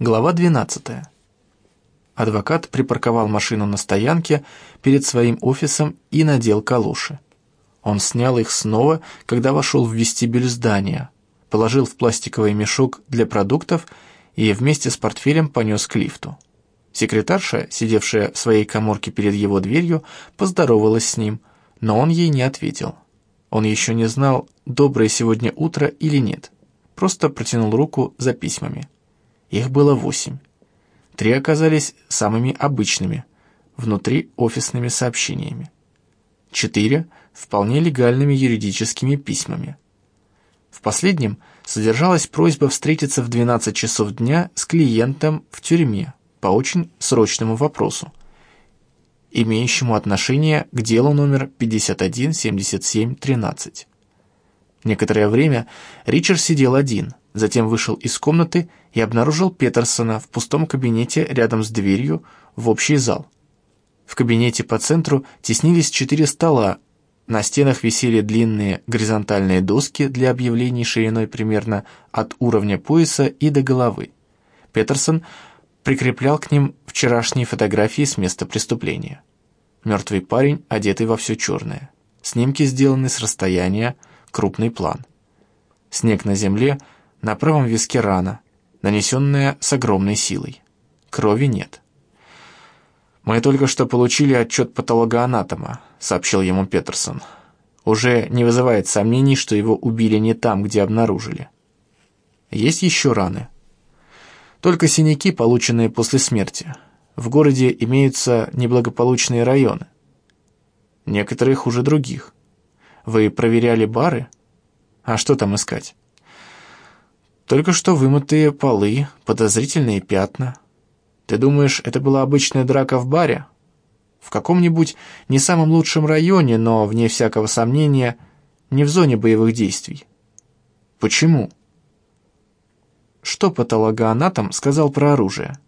Глава 12. Адвокат припарковал машину на стоянке перед своим офисом и надел калоши. Он снял их снова, когда вошел в вестибюль здания, положил в пластиковый мешок для продуктов и вместе с портфелем понес к лифту. Секретарша, сидевшая в своей коморке перед его дверью, поздоровалась с ним, но он ей не ответил. Он еще не знал, доброе сегодня утро или нет, просто протянул руку за письмами. Их было восемь. Три оказались самыми обычными, внутри офисными сообщениями. Четыре – вполне легальными юридическими письмами. В последнем содержалась просьба встретиться в 12 часов дня с клиентом в тюрьме по очень срочному вопросу, имеющему отношение к делу номер 517713. Некоторое время Ричард сидел один, затем вышел из комнаты и обнаружил Петерсона в пустом кабинете рядом с дверью в общий зал. В кабинете по центру теснились четыре стола, на стенах висели длинные горизонтальные доски для объявлений шириной примерно от уровня пояса и до головы. Петерсон прикреплял к ним вчерашние фотографии с места преступления. Мертвый парень, одетый во все черное. Снимки сделаны с расстояния, крупный план. Снег на земле, на правом виске рана, нанесенная с огромной силой. Крови нет. «Мы только что получили отчет патологоанатома», — сообщил ему Петерсон. «Уже не вызывает сомнений, что его убили не там, где обнаружили. Есть еще раны. Только синяки, полученные после смерти. В городе имеются неблагополучные районы. Некоторые хуже других. Вы проверяли бары? А что там искать? Только что вымытые полы, подозрительные пятна. Ты думаешь, это была обычная драка в баре? В каком-нибудь не самом лучшем районе, но, вне всякого сомнения, не в зоне боевых действий. Почему? Что патологоанатом сказал про оружие?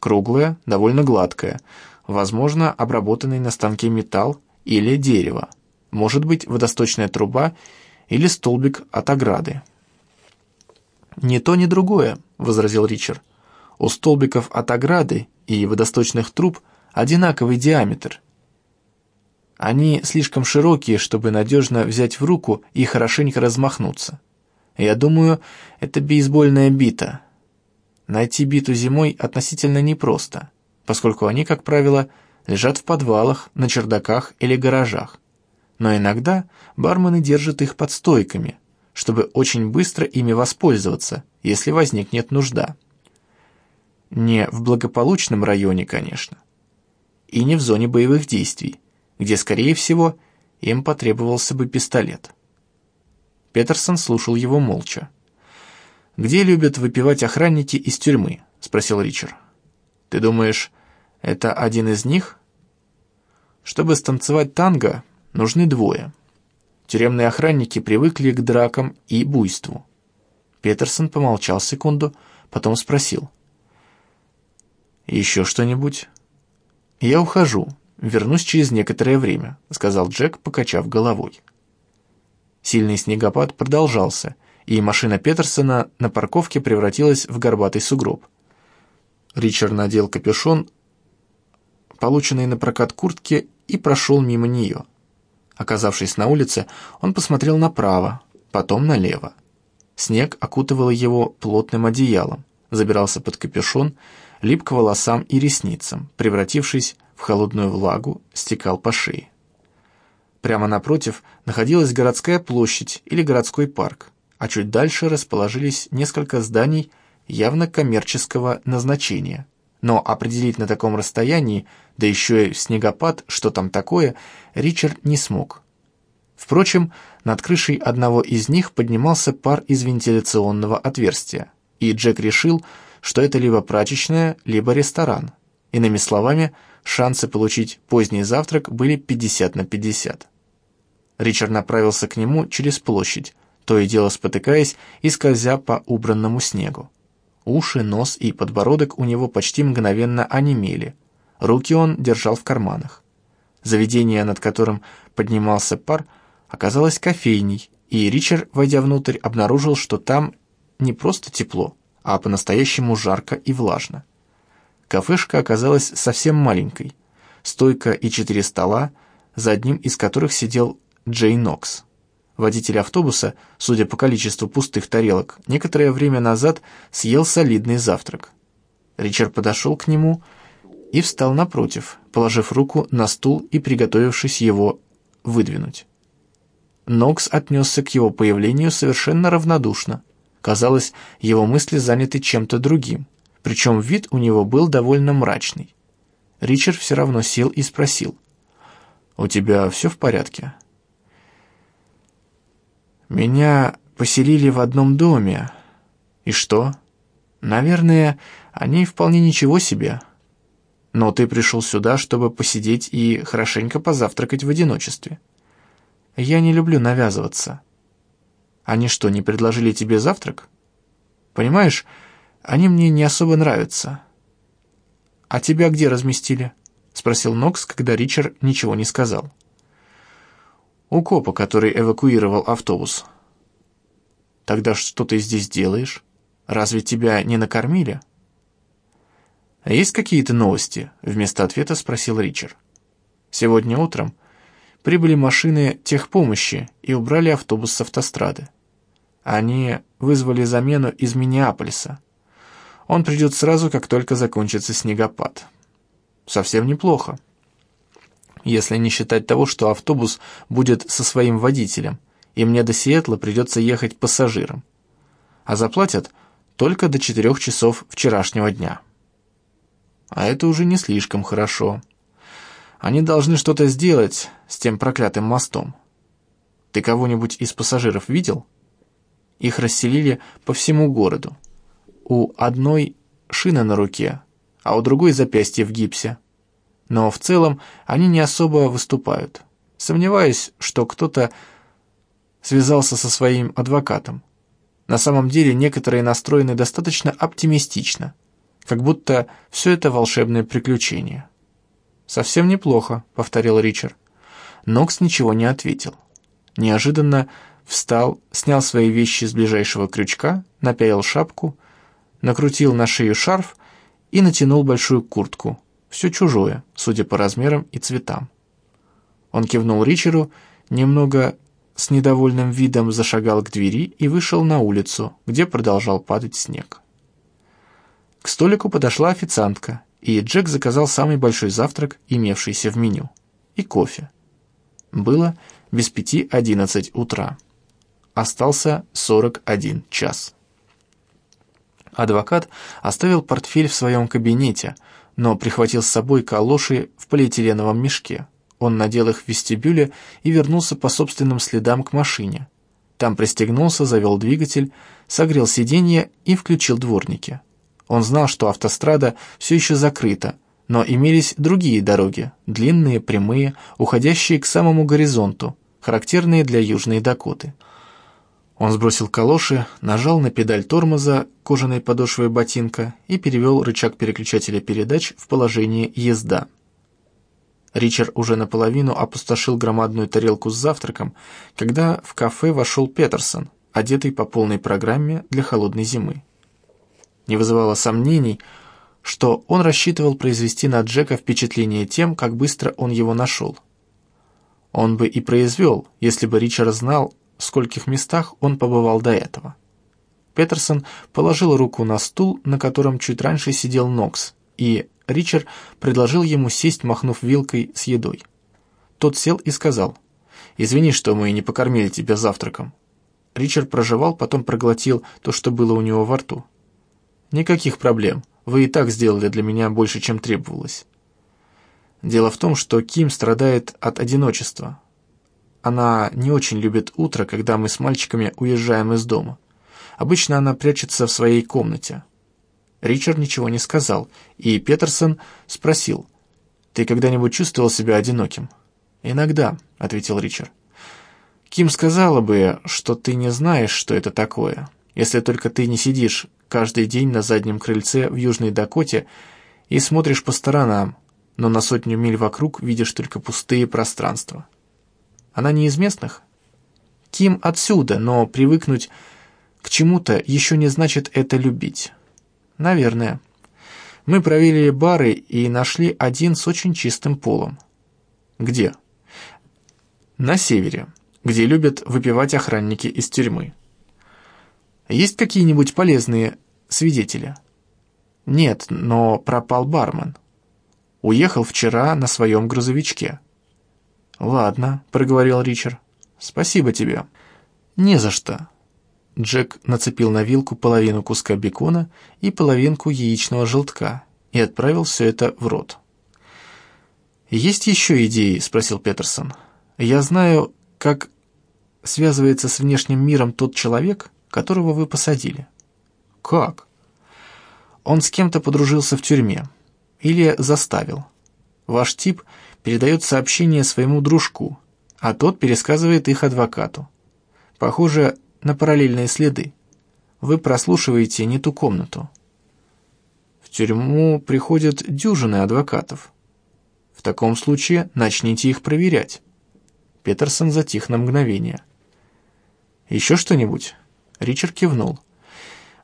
Круглое, довольно гладкое, возможно, обработанный на станке металл или дерево. Может быть, водосточная труба или столбик от ограды. «Ни то, ни другое», — возразил Ричард. «У столбиков от ограды и водосточных труб одинаковый диаметр. Они слишком широкие, чтобы надежно взять в руку и хорошенько размахнуться. Я думаю, это бейсбольная бита. Найти биту зимой относительно непросто, поскольку они, как правило, лежат в подвалах, на чердаках или гаражах. Но иногда бармены держат их под стойками — чтобы очень быстро ими воспользоваться, если возникнет нужда. Не в благополучном районе, конечно. И не в зоне боевых действий, где, скорее всего, им потребовался бы пистолет. Петерсон слушал его молча. «Где любят выпивать охранники из тюрьмы?» — спросил Ричард. «Ты думаешь, это один из них?» «Чтобы станцевать танго, нужны двое». Тюремные охранники привыкли к дракам и буйству. Петерсон помолчал секунду, потом спросил. «Еще что-нибудь?» «Я ухожу, вернусь через некоторое время», — сказал Джек, покачав головой. Сильный снегопад продолжался, и машина Петерсона на парковке превратилась в горбатый сугроб. Ричард надел капюшон, полученный на прокат куртки, и прошел мимо нее. Оказавшись на улице, он посмотрел направо, потом налево. Снег окутывал его плотным одеялом, забирался под капюшон, лип к волосам и ресницам, превратившись в холодную влагу, стекал по шее. Прямо напротив находилась городская площадь или городской парк, а чуть дальше расположились несколько зданий явно коммерческого назначения – но определить на таком расстоянии, да еще и снегопад, что там такое, Ричард не смог. Впрочем, над крышей одного из них поднимался пар из вентиляционного отверстия, и Джек решил, что это либо прачечная, либо ресторан. Иными словами, шансы получить поздний завтрак были 50 на 50. Ричард направился к нему через площадь, то и дело спотыкаясь и скользя по убранному снегу. Уши, нос и подбородок у него почти мгновенно онемели. Руки он держал в карманах. Заведение, над которым поднимался пар, оказалось кофейней, и Ричард, войдя внутрь, обнаружил, что там не просто тепло, а по-настоящему жарко и влажно. Кафешка оказалась совсем маленькой. Стойка и четыре стола, за одним из которых сидел Джей Нокс. Водитель автобуса, судя по количеству пустых тарелок, некоторое время назад съел солидный завтрак. Ричард подошел к нему и встал напротив, положив руку на стул и приготовившись его выдвинуть. Нокс отнесся к его появлению совершенно равнодушно. Казалось, его мысли заняты чем-то другим, причем вид у него был довольно мрачный. Ричард все равно сел и спросил. «У тебя все в порядке?» «Меня поселили в одном доме. И что? Наверное, они вполне ничего себе. Но ты пришел сюда, чтобы посидеть и хорошенько позавтракать в одиночестве. Я не люблю навязываться. Они что, не предложили тебе завтрак? Понимаешь, они мне не особо нравятся. А тебя где разместили? Спросил Нокс, когда Ричард ничего не сказал. У копа, который эвакуировал автобус. Тогда что ты здесь делаешь? Разве тебя не накормили? «Есть какие-то новости?» — вместо ответа спросил Ричард. Сегодня утром прибыли машины техпомощи и убрали автобус с автострады. Они вызвали замену из Миннеаполиса. Он придет сразу, как только закончится снегопад. Совсем неплохо. Если не считать того, что автобус будет со своим водителем, и мне до Сиэтла придется ехать пассажиром. А заплатят только до четырех часов вчерашнего дня. А это уже не слишком хорошо. Они должны что-то сделать с тем проклятым мостом. Ты кого-нибудь из пассажиров видел? Их расселили по всему городу. У одной шина на руке, а у другой запястье в гипсе. Но в целом они не особо выступают. Сомневаюсь, что кто-то связался со своим адвокатом. На самом деле некоторые настроены достаточно оптимистично, как будто все это волшебное приключение. «Совсем неплохо», — повторил Ричард. Нокс ничего не ответил. Неожиданно встал, снял свои вещи с ближайшего крючка, напялил шапку, накрутил на шею шарф и натянул большую куртку. Все чужое, судя по размерам и цветам. Он кивнул Ричеру, немного с недовольным видом зашагал к двери и вышел на улицу, где продолжал падать снег. К столику подошла официантка, и Джек заказал самый большой завтрак, имевшийся в меню, и кофе. Было без пяти одиннадцать утра. Остался сорок один час. Адвокат оставил портфель в своем кабинете, но прихватил с собой калоши в полиэтиленовом мешке. Он надел их в вестибюле и вернулся по собственным следам к машине. Там пристегнулся, завел двигатель, согрел сиденье и включил дворники. Он знал, что автострада все еще закрыта, но имелись другие дороги, длинные, прямые, уходящие к самому горизонту, характерные для Южной Дакоты. Он сбросил калоши, нажал на педаль тормоза кожаной подошвой ботинка и перевел рычаг переключателя передач в положение «Езда». Ричард уже наполовину опустошил громадную тарелку с завтраком, когда в кафе вошел Петерсон, одетый по полной программе для холодной зимы не вызывало сомнений, что он рассчитывал произвести на Джека впечатление тем, как быстро он его нашел. Он бы и произвел, если бы Ричард знал, в скольких местах он побывал до этого. Петерсон положил руку на стул, на котором чуть раньше сидел Нокс, и Ричард предложил ему сесть, махнув вилкой с едой. Тот сел и сказал, «Извини, что мы не покормили тебя завтраком». Ричард прожевал, потом проглотил то, что было у него во рту. «Никаких проблем. Вы и так сделали для меня больше, чем требовалось». Дело в том, что Ким страдает от одиночества. Она не очень любит утро, когда мы с мальчиками уезжаем из дома. Обычно она прячется в своей комнате. Ричард ничего не сказал, и Петерсон спросил, «Ты когда-нибудь чувствовал себя одиноким?» «Иногда», — ответил Ричард. «Ким сказала бы, что ты не знаешь, что это такое, если только ты не сидишь каждый день на заднем крыльце в Южной Дакоте и смотришь по сторонам, но на сотню миль вокруг видишь только пустые пространства. Она не из местных? Ким отсюда, но привыкнуть к чему-то еще не значит это любить. Наверное. Мы проверили бары и нашли один с очень чистым полом. Где? На севере, где любят выпивать охранники из тюрьмы. Есть какие-нибудь полезные свидетели? Нет, но пропал бармен. Уехал вчера на своем грузовичке. Ладно, проговорил Ричард. Спасибо тебе. Не за что. Джек нацепил на вилку половину куска бекона и половинку яичного желтка и отправил все это в рот. «Есть еще идеи?» – спросил Петерсон. «Я знаю, как связывается с внешним миром тот человек, которого вы посадили». «Как?» «Он с кем-то подружился в тюрьме. Или заставил. Ваш тип передает сообщения своему дружку, а тот пересказывает их адвокату. Похоже, на параллельные следы. Вы прослушиваете не ту комнату. В тюрьму приходят дюжины адвокатов. В таком случае начните их проверять. Петерсон затих на мгновение. «Еще что-нибудь?» Ричард кивнул.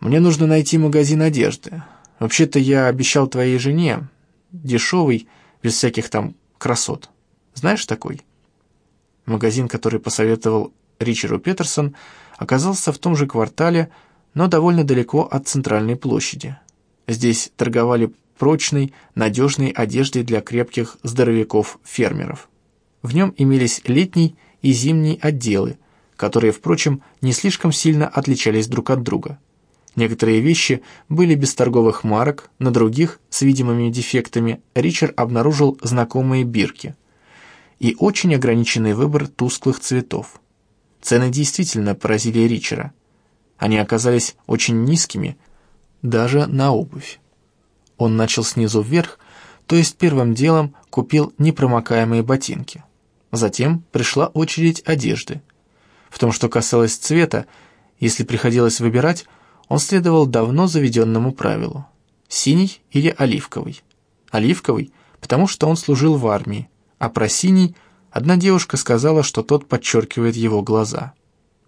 «Мне нужно найти магазин одежды. Вообще-то я обещал твоей жене. Дешевый, без всяких там красот. Знаешь такой?» Магазин, который посоветовал Ричарду Петерсон, оказался в том же квартале, но довольно далеко от центральной площади. Здесь торговали прочной, надежной одеждой для крепких здоровяков-фермеров. В нем имелись летний и зимний отделы, которые, впрочем, не слишком сильно отличались друг от друга. Некоторые вещи были без торговых марок, на других, с видимыми дефектами, Ричард обнаружил знакомые бирки и очень ограниченный выбор тусклых цветов. Цены действительно поразили Ричера. Они оказались очень низкими, даже на обувь. Он начал снизу вверх, то есть первым делом купил непромокаемые ботинки. Затем пришла очередь одежды. В том, что касалось цвета, если приходилось выбирать, он следовал давно заведенному правилу. Синий или оливковый. Оливковый, потому что он служил в армии, а про синий – Одна девушка сказала, что тот подчеркивает его глаза.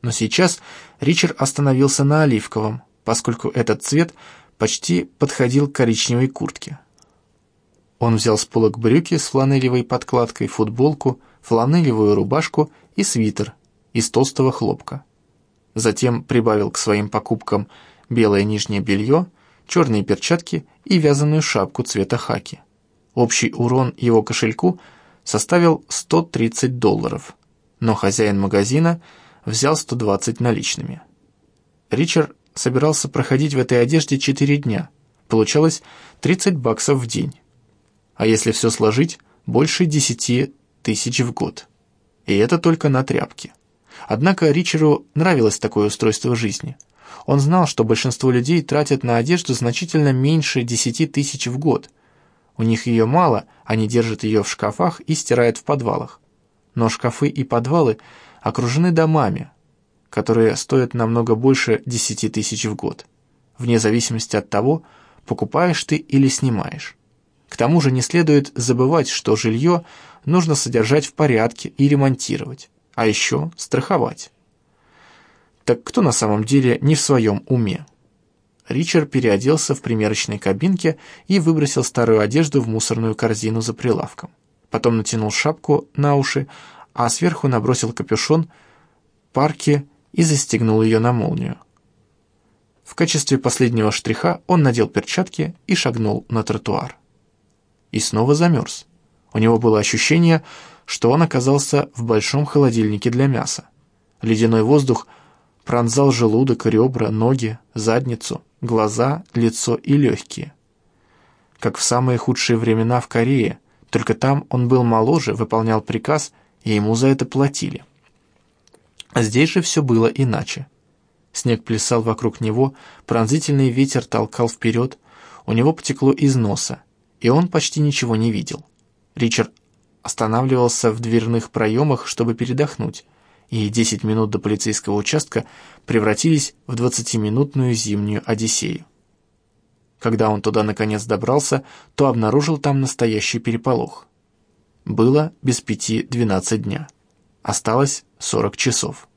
Но сейчас Ричард остановился на оливковом, поскольку этот цвет почти подходил к коричневой куртке. Он взял с полок брюки с фланелевой подкладкой, футболку, фланелевую рубашку и свитер из толстого хлопка. Затем прибавил к своим покупкам белое нижнее белье, черные перчатки и вязаную шапку цвета хаки. Общий урон его кошельку – составил 130 долларов, но хозяин магазина взял 120 наличными. Ричард собирался проходить в этой одежде 4 дня. Получалось 30 баксов в день. А если все сложить, больше 10 тысяч в год. И это только на тряпки. Однако Ричеру нравилось такое устройство жизни. Он знал, что большинство людей тратят на одежду значительно меньше 10 тысяч в год – у них ее мало, они держат ее в шкафах и стирают в подвалах. Но шкафы и подвалы окружены домами, которые стоят намного больше 10 тысяч в год, вне зависимости от того, покупаешь ты или снимаешь. К тому же не следует забывать, что жилье нужно содержать в порядке и ремонтировать, а еще страховать. Так кто на самом деле не в своем уме? Ричард переоделся в примерочной кабинке и выбросил старую одежду в мусорную корзину за прилавком. Потом натянул шапку на уши, а сверху набросил капюшон парки и застегнул ее на молнию. В качестве последнего штриха он надел перчатки и шагнул на тротуар. И снова замерз. У него было ощущение, что он оказался в большом холодильнике для мяса. Ледяной воздух пронзал желудок, ребра, ноги, задницу глаза, лицо и легкие. Как в самые худшие времена в Корее, только там он был моложе, выполнял приказ, и ему за это платили. Здесь же все было иначе. Снег плясал вокруг него, пронзительный ветер толкал вперед, у него потекло из носа, и он почти ничего не видел. Ричард останавливался в дверных проемах, чтобы передохнуть, и 10 минут до полицейского участка превратились в 20-минутную зимнюю Одиссею. Когда он туда наконец добрался, то обнаружил там настоящий переполох. Было без пяти 12 дня. Осталось 40 часов.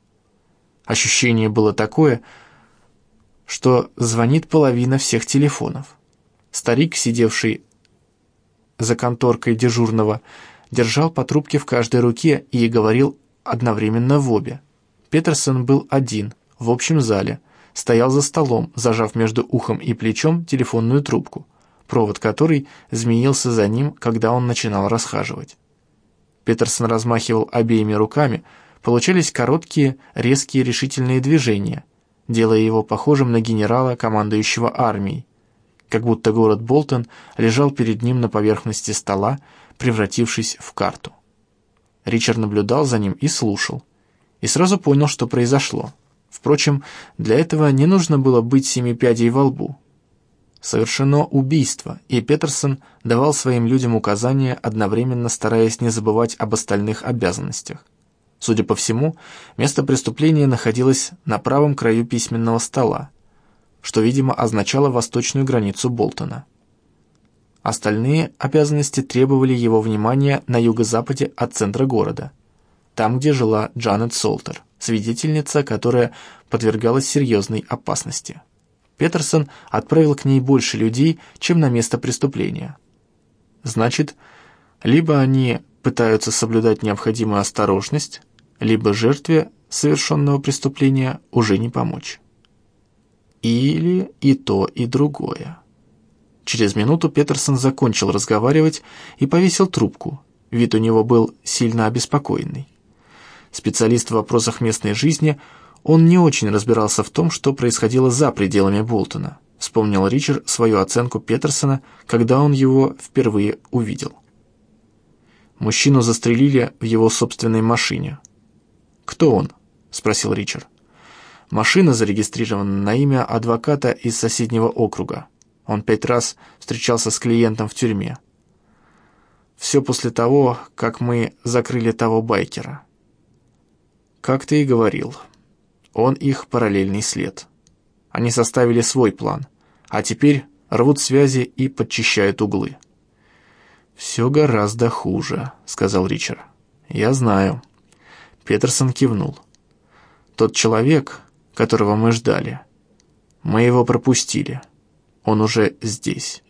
Ощущение было такое, что звонит половина всех телефонов. Старик, сидевший за конторкой дежурного, держал по трубке в каждой руке и говорил одновременно в обе. Петерсон был один, в общем зале, стоял за столом, зажав между ухом и плечом телефонную трубку, провод которой змеился за ним, когда он начинал расхаживать. Петерсон размахивал обеими руками, получались короткие, резкие решительные движения, делая его похожим на генерала, командующего армией, как будто город Болтон лежал перед ним на поверхности стола, превратившись в карту. Ричард наблюдал за ним и слушал, и сразу понял, что произошло. Впрочем, для этого не нужно было быть семи пядей во лбу. Совершено убийство, и Петерсон давал своим людям указания, одновременно стараясь не забывать об остальных обязанностях. Судя по всему, место преступления находилось на правом краю письменного стола, что, видимо, означало восточную границу Болтона. Остальные обязанности требовали его внимания на юго-западе от центра города, там, где жила Джанет Солтер, свидетельница, которая подвергалась серьезной опасности. Петерсон отправил к ней больше людей, чем на место преступления. Значит, либо они пытаются соблюдать необходимую осторожность, либо жертве совершенного преступления уже не помочь. Или и то, и другое. Через минуту Петерсон закончил разговаривать и повесил трубку. Вид у него был сильно обеспокоенный. Специалист в вопросах местной жизни, он не очень разбирался в том, что происходило за пределами Болтона. Вспомнил Ричард свою оценку Петерсона, когда он его впервые увидел. Мужчину застрелили в его собственной машине. «Кто он?» — спросил Ричард. Машина зарегистрирована на имя адвоката из соседнего округа. Он пять раз встречался с клиентом в тюрьме. Все после того, как мы закрыли того байкера. Как ты и говорил, он их параллельный след. Они составили свой план, а теперь рвут связи и подчищают углы. «Все гораздо хуже», — сказал Ричард. «Я знаю». Петерсон кивнул. «Тот человек, которого мы ждали. Мы его пропустили. Он уже здесь.